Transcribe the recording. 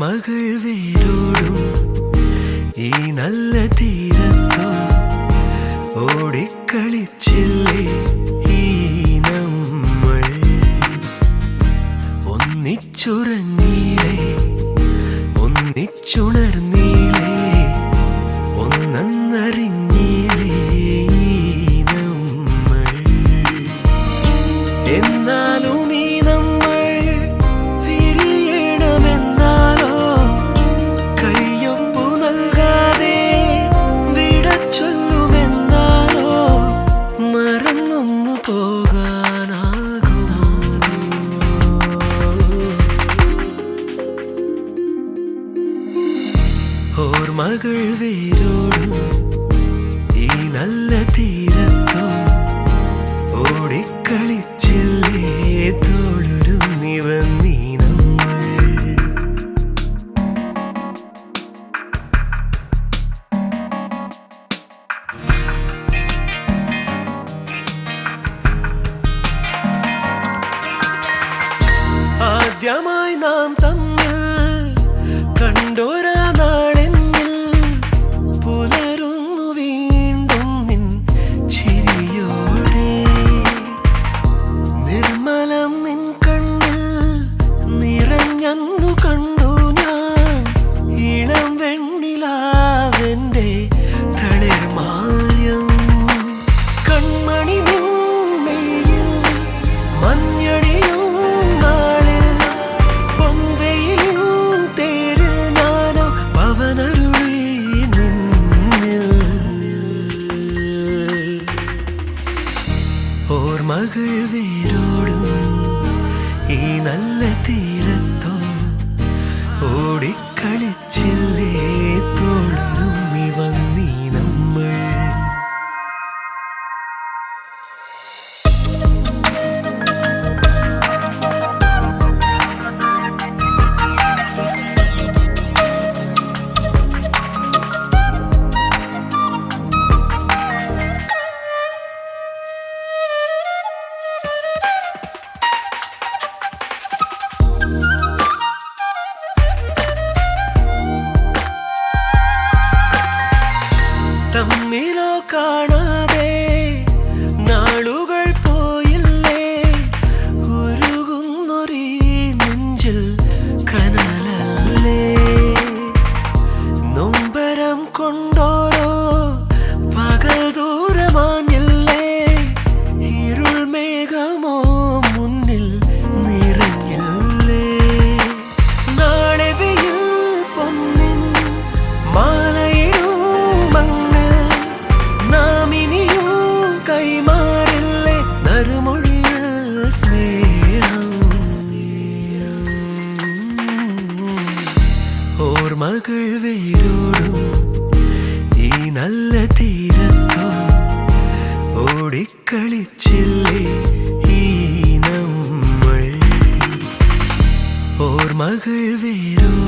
ഓർമ്മകൾ വേരോടും ഈ നല്ല തീരത്തോ ഓടിക്കളിച്ചില്ലേ ഈ നമ്മൾ? ഒന്നിച്ചുറങ്ങിയേ ഒന്നിച്ചുണർന്നീലേ? ഓർമ്മകൾ വേരോടും ഈ നല്ല തീരത്തോ ഓടിക്കളിച്ചില്ലേ തോളുരും നിവന്നീ നമ്മൾ. ആദ്യമായി നാം ഓർമ്മകൾ വേരോടും ഈ നല്ല തീരത്തോ ഓടിക്കളിച്ചില്ലേ തോളുരുമ്മി ഓർമ്മകൾ വേരോടും ഈ നല്ല തീരത്തോ? ഓടിക്കളിച്ചില്ലേ ഈ നമ്മൾ? ഓർമ്മകൾ വേരോടും